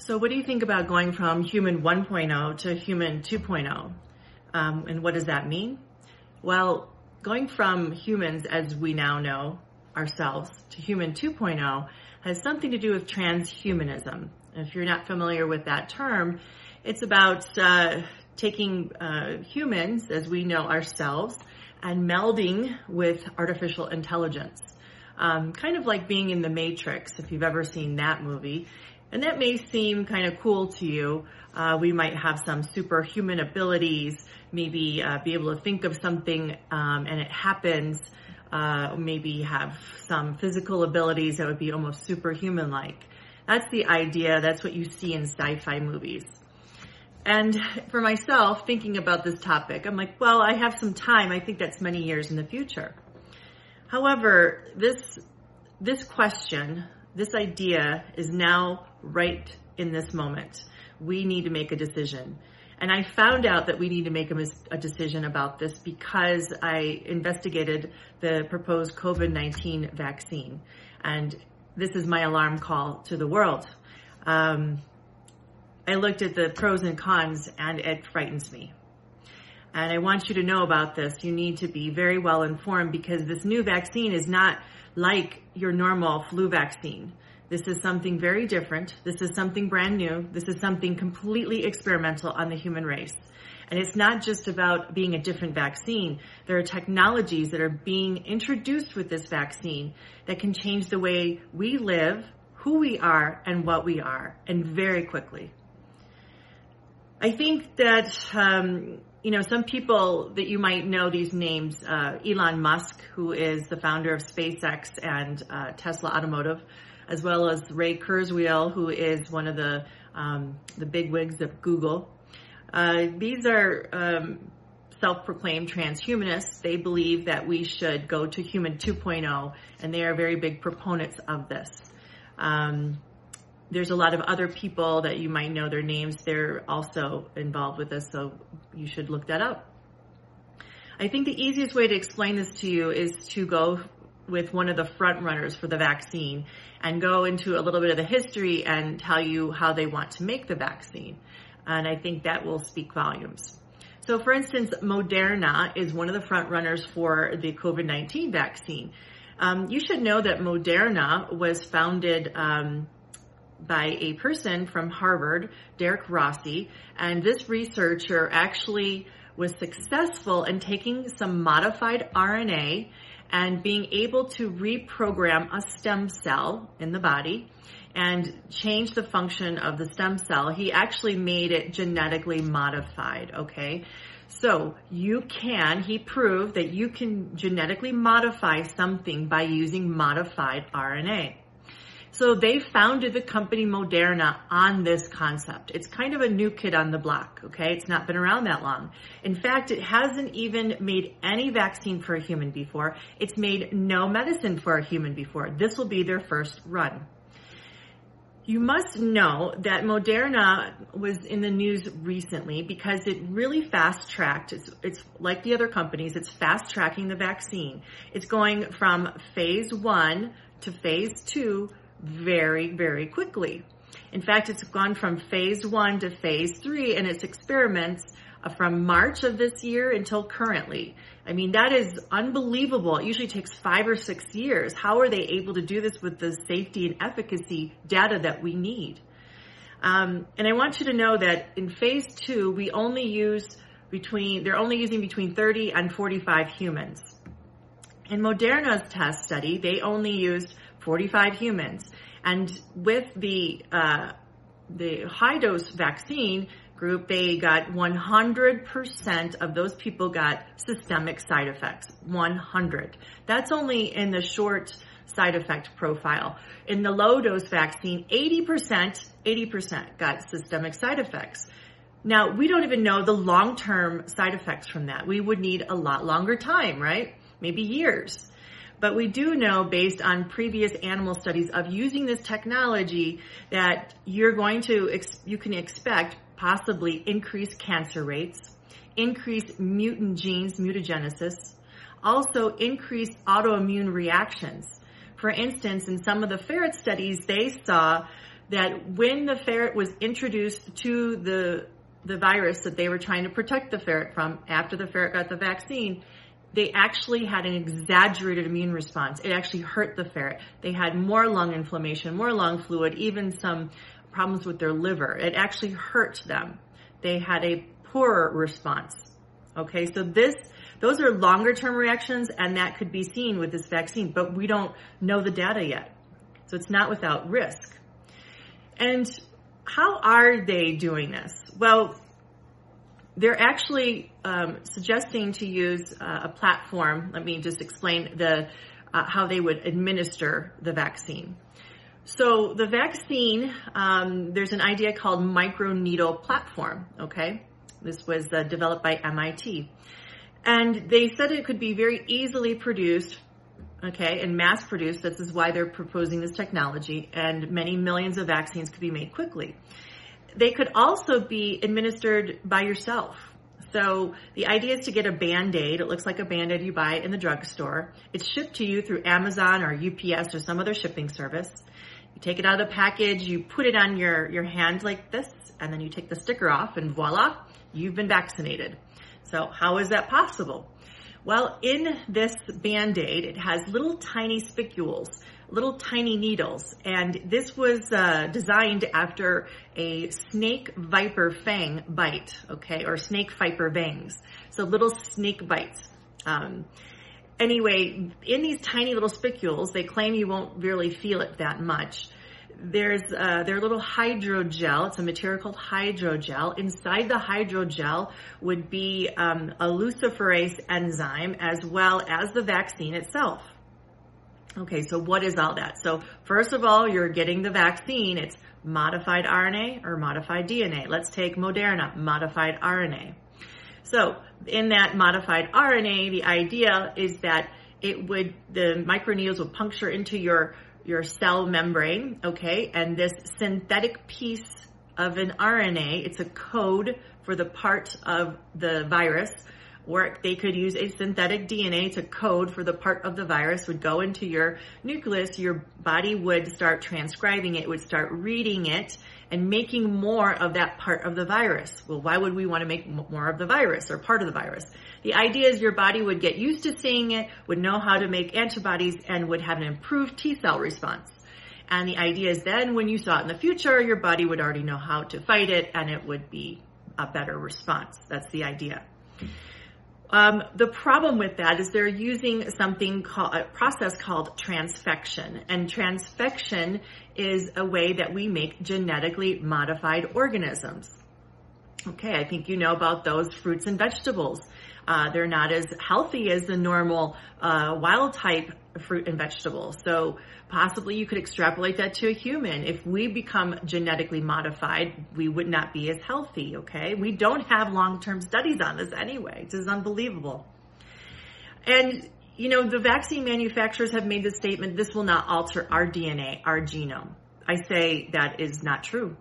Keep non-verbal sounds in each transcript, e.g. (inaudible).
So, what do you think about going from human 1.0 to human 2.0? Um, and what does that mean? Well, going from humans as we now know ourselves to human 2.0 has something to do with transhumanism. If you're not familiar with that term, it's about uh, taking uh, humans as we know ourselves and melding with artificial intelligence. Um, kind of like being in the Matrix, if you've ever seen that movie. And that may seem kind of cool to you. Uh, we might have some superhuman abilities, maybe uh, be able to think of something um, and it happens. Uh, maybe have some physical abilities that would be almost superhuman like. That's the idea. That's what you see in sci-fi movies. And for myself, thinking about this topic, I'm like, well, I have some time. I think that's many years in the future. However, this, this question, this idea is now right in this moment. We need to make a decision. And I found out that we need to make a, a decision about this because I investigated the proposed COVID 19 vaccine. And this is my alarm call to the world. Um, I looked at the pros and cons and it frightens me. And I want you to know about this. You need to be very well informed because this new vaccine is not like your normal flu vaccine. This is something very different. This is something brand new. This is something completely experimental on the human race. And it's not just about being a different vaccine. There are technologies that are being introduced with this vaccine that can change the way we live, who we are, and what we are, and very quickly. I think that, um, you know, some people that you might know these names, uh, Elon Musk, who is the founder of SpaceX and uh, Tesla Automotive, as well as Ray Kurzweil, who is one of the um, the big wigs of Google. Uh, these are um, self-proclaimed transhumanists. They believe that we should go to human 2.0, and they are very big proponents of this. Um, there's a lot of other people that you might know their names. They're also involved with this, so you should look that up. I think the easiest way to explain this to you is to go with one of the front runners for the vaccine and go into a little bit of the history and tell you how they want to make the vaccine. And I think that will speak volumes. So for instance, Moderna is one of the front runners for the COVID-19 vaccine. Um, you should know that Moderna was founded um, by a person from Harvard, Derek Rossi, and this researcher actually was successful in taking some modified RNA and being able to reprogram a stem cell in the body and change the function of the stem cell. He actually made it genetically modified, okay? So you can, he proved that you can genetically modify something by using modified RNA. So they founded the company Moderna on this concept. It's kind of a new kid on the block, okay? It's not been around that long. In fact, it hasn't even made any vaccine for a human before. It's made no medicine for a human before. This will be their first run. You must know that Moderna was in the news recently because it really fast tracked. It's, it's like the other companies, it's fast tracking the vaccine. It's going from phase one to phase two very, very quickly. In fact, it's gone from phase one to phase three in its experiments uh, from March of this year until currently. I mean, that is unbelievable. It usually takes five or six years. How are they able to do this with the safety and efficacy data that we need? Um, and I want you to know that in phase two, we only use between, they're only using between 30 and 45 humans. In Moderna's test study, they only used 45 humans. And with the, uh, the high dose vaccine group, they got 100% of those people got systemic side effects. 100. That's only in the short side effect profile. In the low dose vaccine, 80%, 80% got systemic side effects. Now, we don't even know the long term side effects from that. We would need a lot longer time, right? Maybe years. But we do know based on previous animal studies of using this technology that you're going to, you can expect possibly increased cancer rates, increased mutant genes, mutagenesis, also increased autoimmune reactions. For instance, in some of the ferret studies, they saw that when the ferret was introduced to the the virus that they were trying to protect the ferret from after the ferret got the vaccine, they actually had an exaggerated immune response. It actually hurt the ferret. They had more lung inflammation, more lung fluid, even some problems with their liver. It actually hurt them. They had a poorer response. Okay, so this those are longer term reactions and that could be seen with this vaccine, but we don't know the data yet. So it's not without risk. And how are they doing this? Well, they're actually um, suggesting to use uh, a platform. Let me just explain the uh, how they would administer the vaccine. So the vaccine, um, there's an idea called microneedle platform. Okay, this was uh, developed by MIT, and they said it could be very easily produced. Okay, and mass produced. This is why they're proposing this technology, and many millions of vaccines could be made quickly. They could also be administered by yourself. So the idea is to get a band-aid. It looks like a band-aid you buy in the drugstore. It's shipped to you through Amazon or UPS or some other shipping service. You take it out of the package, you put it on your, your hand like this, and then you take the sticker off and voila, you've been vaccinated. So how is that possible? Well, in this band-aid, it has little tiny spicules little tiny needles. And this was uh, designed after a snake viper fang bite, okay, or snake viper fangs. So little snake bites. Um, anyway, in these tiny little spicules, they claim you won't really feel it that much. There's uh, their little hydrogel. It's a material called hydrogel. Inside the hydrogel would be um, a luciferase enzyme as well as the vaccine itself. Okay, so what is all that? So first of all, you're getting the vaccine. It's modified RNA or modified DNA. Let's take Moderna, modified RNA. So in that modified RNA, the idea is that it would, the microneedles would puncture into your, your cell membrane, okay, and this synthetic piece of an RNA, it's a code for the part of the virus or they could use a synthetic DNA to code for the part of the virus would go into your nucleus. Your body would start transcribing it, would start reading it and making more of that part of the virus. Well, why would we want to make more of the virus or part of the virus? The idea is your body would get used to seeing it, would know how to make antibodies and would have an improved T cell response. And the idea is then when you saw it in the future, your body would already know how to fight it and it would be a better response. That's the idea. Um, the problem with that is they're using something called a process called transfection, and transfection is a way that we make genetically modified organisms. Okay, I think you know about those fruits and vegetables. Uh, they're not as healthy as the normal uh, wild type fruit and vegetable. So possibly you could extrapolate that to a human. If we become genetically modified, we would not be as healthy. Okay, we don't have long-term studies on this anyway. This is unbelievable. And you know, the vaccine manufacturers have made the statement, this will not alter our DNA, our genome. I say that is not true.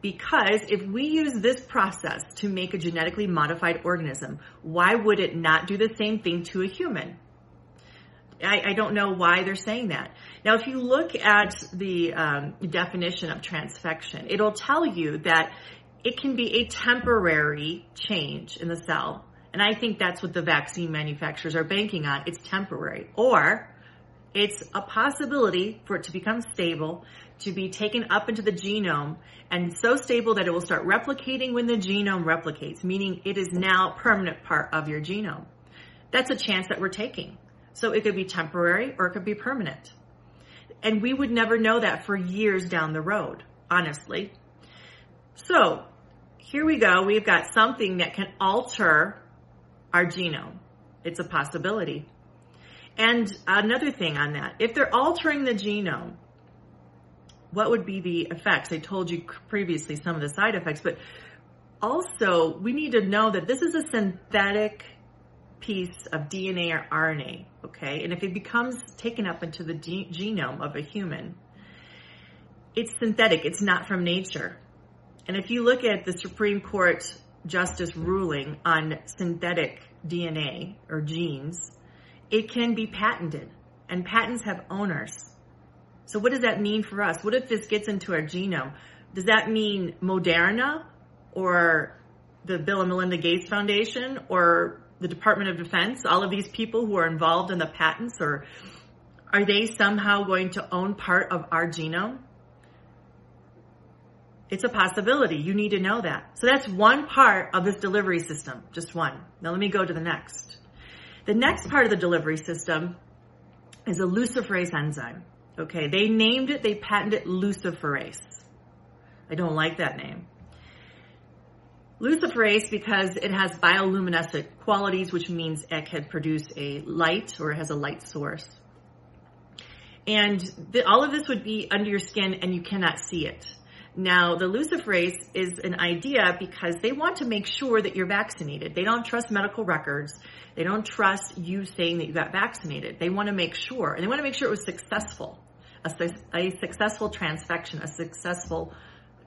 Because if we use this process to make a genetically modified organism, why would it not do the same thing to a human? I, I don't know why they're saying that. Now, if you look at the um, definition of transfection, it'll tell you that it can be a temporary change in the cell. And I think that's what the vaccine manufacturers are banking on. It's temporary. Or it's a possibility for it to become stable, to be taken up into the genome, and so stable that it will start replicating when the genome replicates, meaning it is now permanent part of your genome. That's a chance that we're taking. So it could be temporary or it could be permanent. And we would never know that for years down the road, honestly. So here we go. We've got something that can alter our genome. It's a possibility. And another thing on that, if they're altering the genome, what would be the effects? I told you previously some of the side effects, but also we need to know that this is a synthetic piece of DNA or RNA, okay? And if it becomes taken up into the de- genome of a human, it's synthetic, it's not from nature. And if you look at the Supreme Court justice ruling on synthetic DNA or genes, it can be patented, and patents have owners. So what does that mean for us? What if this gets into our genome? Does that mean Moderna or the Bill and Melinda Gates Foundation or the Department of Defense, all of these people who are involved in the patents, or are they somehow going to own part of our genome? It's a possibility. You need to know that. So that's one part of this delivery system, just one. Now let me go to the next. The next part of the delivery system is a luciferase enzyme. Okay, they named it, they patented luciferase. I don't like that name. Luciferase because it has bioluminescent qualities, which means it can produce a light or it has a light source. And the, all of this would be under your skin and you cannot see it. Now, the luciferase is an idea because they want to make sure that you're vaccinated. They don't trust medical records. They don't trust you saying that you got vaccinated. They want to make sure, and they want to make sure it was successful, a, a successful transfection, a successful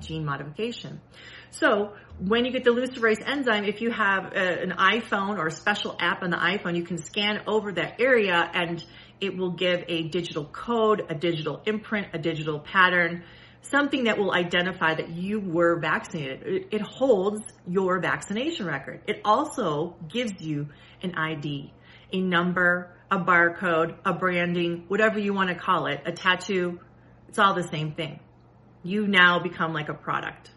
gene modification. So when you get the luciferase enzyme, if you have a, an iPhone or a special app on the iPhone, you can scan over that area and it will give a digital code, a digital imprint, a digital pattern, something that will identify that you were vaccinated. It, it holds your vaccination record. It also gives you an ID, a number, a barcode, a branding, whatever you want to call it, a tattoo. It's all the same thing you now become like a product.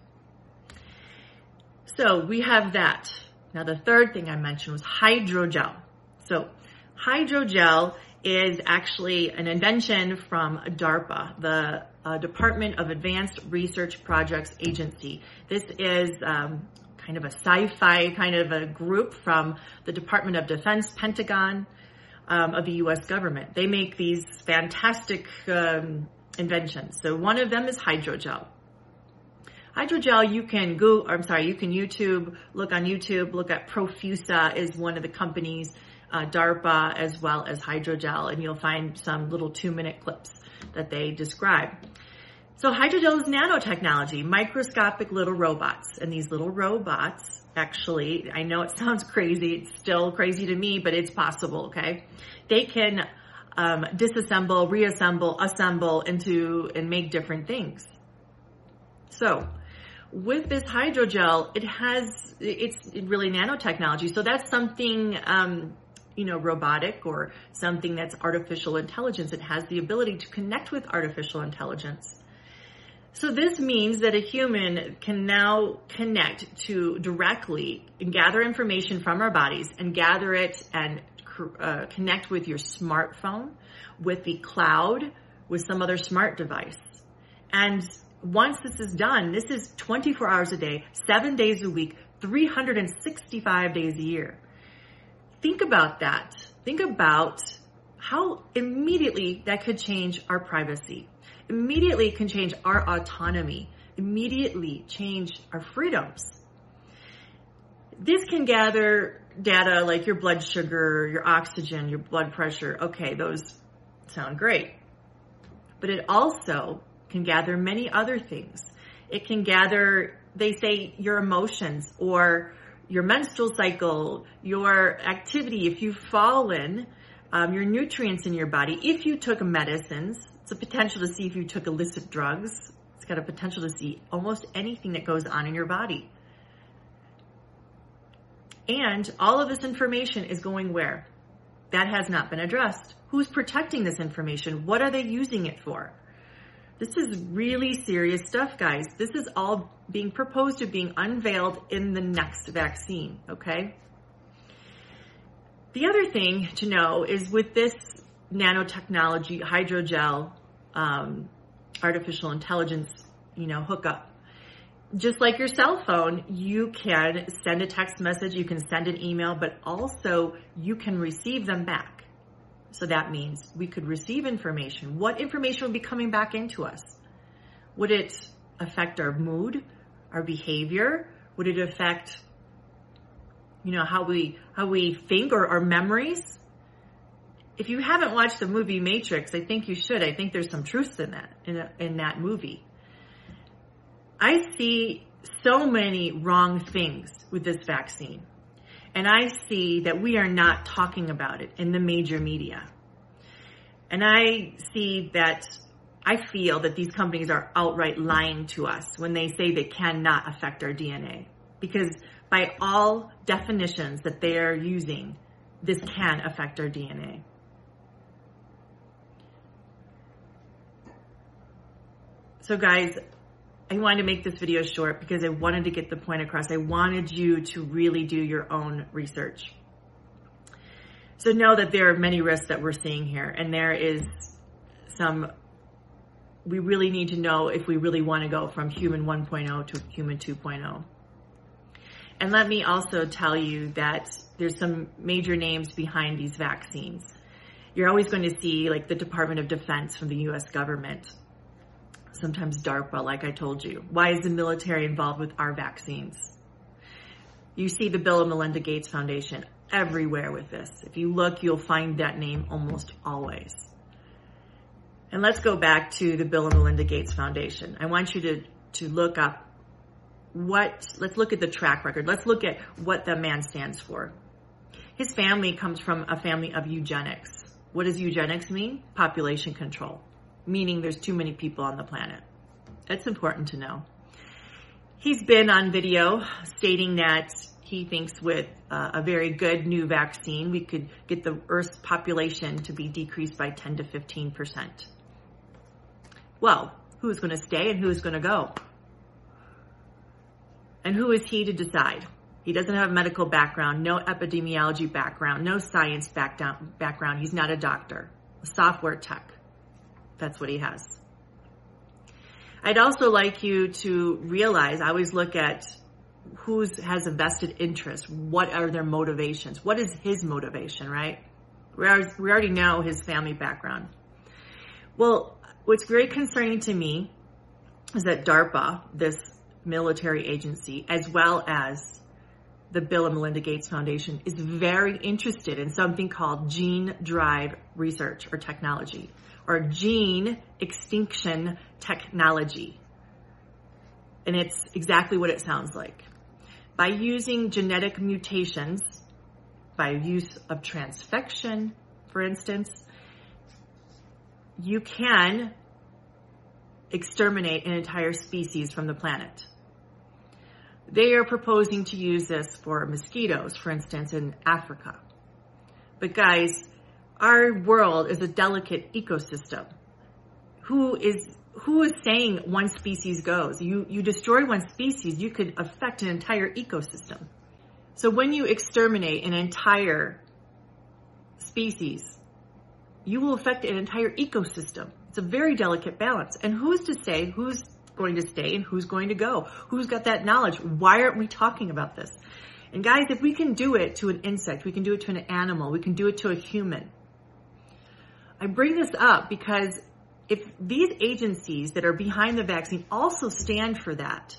So we have that. Now the third thing I mentioned was hydrogel. So hydrogel is actually an invention from DARPA, the uh, Department of Advanced Research Projects Agency. This is um, kind of a sci-fi kind of a group from the Department of Defense, Pentagon um, of the U.S. government. They make these fantastic um, inventions. So one of them is hydrogel. Hydrogel, you can go, I'm sorry, you can YouTube, look on YouTube, look at Profusa is one of the companies, uh, DARPA as well as hydrogel, and you'll find some little two minute clips that they describe. So hydrogel is nanotechnology, microscopic little robots, and these little robots actually, I know it (laughs) sounds crazy, it's still crazy to me, but it's possible, okay? They can um, disassemble, reassemble, assemble into and make different things. So with this hydrogel, it has, it's really nanotechnology. So that's something, um, you know, robotic or something that's artificial intelligence. It has the ability to connect with artificial intelligence. So this means that a human can now connect to directly and gather information from our bodies and gather it and uh, connect with your smartphone, with the cloud, with some other smart device. And once this is done, this is 24 hours a day, seven days a week, 365 days a year. Think about that. Think about how immediately that could change our privacy, immediately can change our autonomy, immediately change our freedoms. This can gather data like your blood sugar, your oxygen, your blood pressure. Okay, those sound great. But it also can gather many other things. It can gather, they say, your emotions or your menstrual cycle, your activity, if you've fallen, um, your nutrients in your body. If you took medicines, it's a potential to see if you took illicit drugs. It's got a potential to see almost anything that goes on in your body. And all of this information is going where? That has not been addressed. Who's protecting this information? What are they using it for? This is really serious stuff, guys. This is all being proposed to being unveiled in the next vaccine, okay? The other thing to know is with this nanotechnology, hydrogel, um, artificial intelligence, you know, hookup, just like your cell phone, you can send a text message, you can send an email, but also you can receive them back. So that means we could receive information. What information would be coming back into us? Would it affect our mood, our behavior? Would it affect, you know, how we, how we think or our memories? If you haven't watched the movie Matrix, I think you should. I think there's some truth in that, in, a, in that movie. I see so many wrong things with this vaccine. And I see that we are not talking about it in the major media. And I see that I feel that these companies are outright lying to us when they say they cannot affect our DNA. Because by all definitions that they are using, this can affect our DNA. So guys, I wanted to make this video short because I wanted to get the point across. I wanted you to really do your own research. So know that there are many risks that we're seeing here and there is some, we really need to know if we really want to go from human 1.0 to human 2.0. And let me also tell you that there's some major names behind these vaccines. You're always going to see like the Department of Defense from the US government sometimes DARPA, like I told you. Why is the military involved with our vaccines? You see the Bill and Melinda Gates Foundation everywhere with this. If you look, you'll find that name almost always. And let's go back to the Bill and Melinda Gates Foundation. I want you to, to look up what, let's look at the track record. Let's look at what the man stands for. His family comes from a family of eugenics. What does eugenics mean? Population control meaning there's too many people on the planet. That's important to know. He's been on video stating that he thinks with uh, a very good new vaccine, we could get the Earth's population to be decreased by 10 to 15%. Well, who's going to stay and who's going to go? And who is he to decide? He doesn't have a medical background, no epidemiology background, no science background. He's not a doctor, a software tech. That's what he has. I'd also like you to realize, I always look at who has a vested interest. What are their motivations? What is his motivation, right? We already know his family background. Well, what's very concerning to me is that DARPA, this military agency, as well as the Bill and Melinda Gates Foundation, is very interested in something called gene drive research or technology or gene extinction technology. And it's exactly what it sounds like. By using genetic mutations, by use of transfection, for instance, you can exterminate an entire species from the planet. They are proposing to use this for mosquitoes, for instance, in Africa. But guys, our world is a delicate ecosystem. Who is who is saying one species goes? You you destroy one species, you could affect an entire ecosystem. So when you exterminate an entire species, you will affect an entire ecosystem. It's a very delicate balance. And who's to say who's going to stay and who's going to go? Who's got that knowledge? Why aren't we talking about this? And guys, if we can do it to an insect, we can do it to an animal, we can do it to a human. I bring this up because if these agencies that are behind the vaccine also stand for that,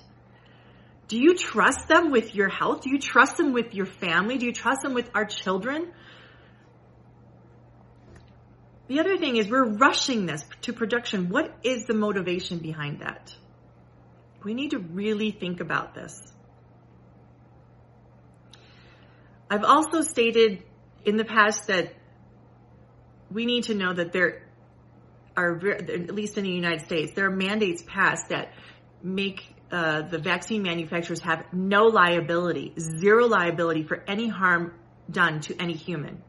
do you trust them with your health? Do you trust them with your family? Do you trust them with our children? The other thing is we're rushing this to production. What is the motivation behind that? We need to really think about this. I've also stated in the past that we need to know that there are, at least in the United States, there are mandates passed that make uh, the vaccine manufacturers have no liability, zero liability for any harm done to any human.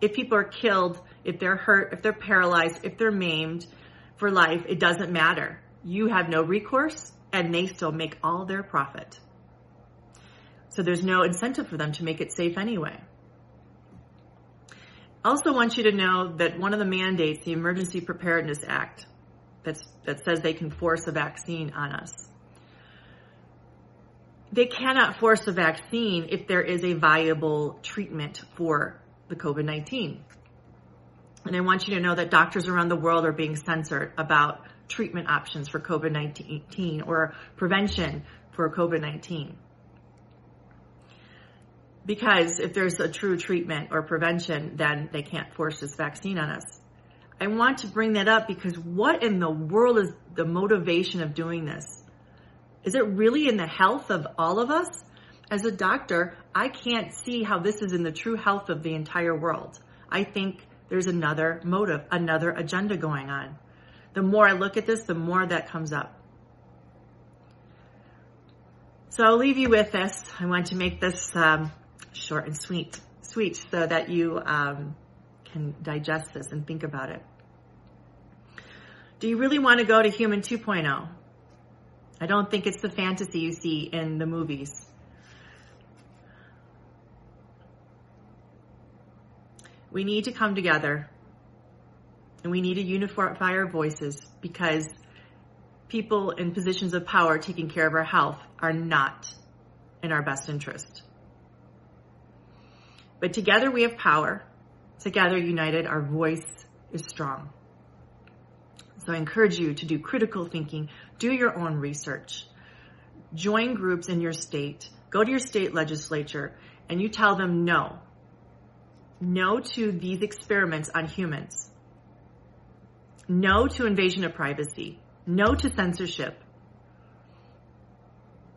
If people are killed, if they're hurt, if they're paralyzed, if they're maimed for life, it doesn't matter. You have no recourse and they still make all their profit. So there's no incentive for them to make it safe anyway. I also want you to know that one of the mandates, the Emergency Preparedness Act, that's, that says they can force a vaccine on us. They cannot force a vaccine if there is a viable treatment for the COVID-19. And I want you to know that doctors around the world are being censored about treatment options for COVID-19 or prevention for COVID-19. Because if there's a true treatment or prevention, then they can't force this vaccine on us. I want to bring that up because what in the world is the motivation of doing this? Is it really in the health of all of us? As a doctor, I can't see how this is in the true health of the entire world. I think there's another motive, another agenda going on. The more I look at this, the more that comes up. So I'll leave you with this. I want to make this um, short and sweet, sweet, so that you um, can digest this and think about it. Do you really want to go to human 2.0? I don't think it's the fantasy you see in the movies. We need to come together and we need to unify our voices because people in positions of power taking care of our health are not in our best interest. But together we have power. Together united, our voice is strong. So I encourage you to do critical thinking, do your own research, join groups in your state, go to your state legislature, and you tell them no. No to these experiments on humans. No to invasion of privacy. No to censorship.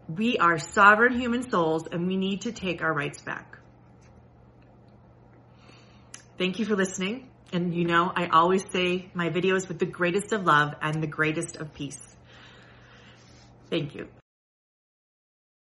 We are sovereign human souls and we need to take our rights back. Thank you for listening. And you know, I always say my videos with the greatest of love and the greatest of peace. Thank you.